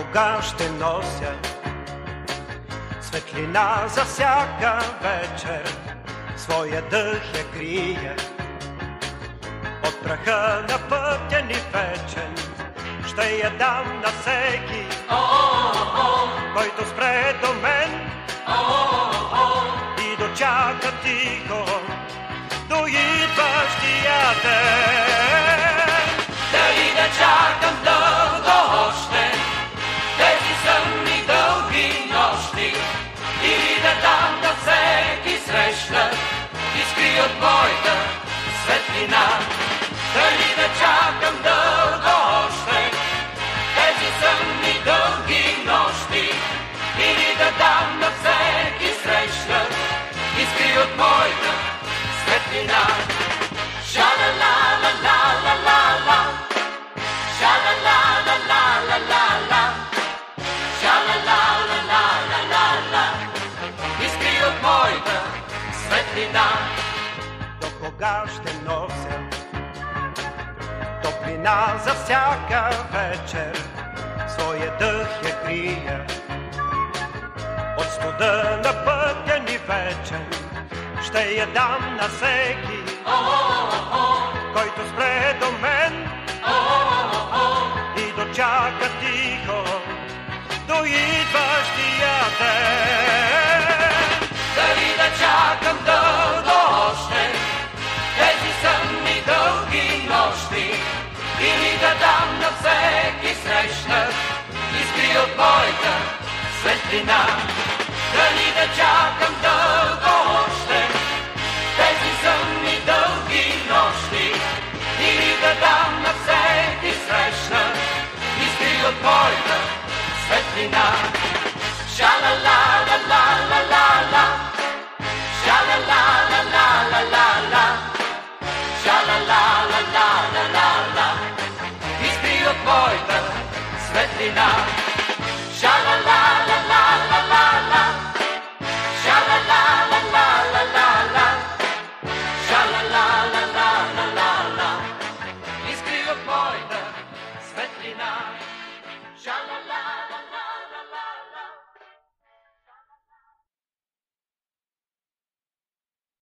кога ще нося светлина за всяка вечер, своя дъх я крия. От праха на пътя ни вечен ще я дам на всеки, който спре до мен и дочака тихо до идващия ден. Дали да чакам искри от моята светлина. Дали да чакам дълго още? Тези съмни дълги нощи. Или да дам на всеки среща. Искри от моята светлина. Ша-ла-ла-ла-ла-ла-ла-ла светлина кога ще нося топлина за всяка вечер, своя дъх я крия. От студа на пътя ни вечен ще я дам на всеки, който спре до мен и дочака тихо до идващия ден. От моята светлина. Дали да чакам дълго още? Тези съмни дълги нощи. Или да дам на всеки срещнат Искри от моята светлина. Ша-ла-ла-ла-ла-ла-ла-ла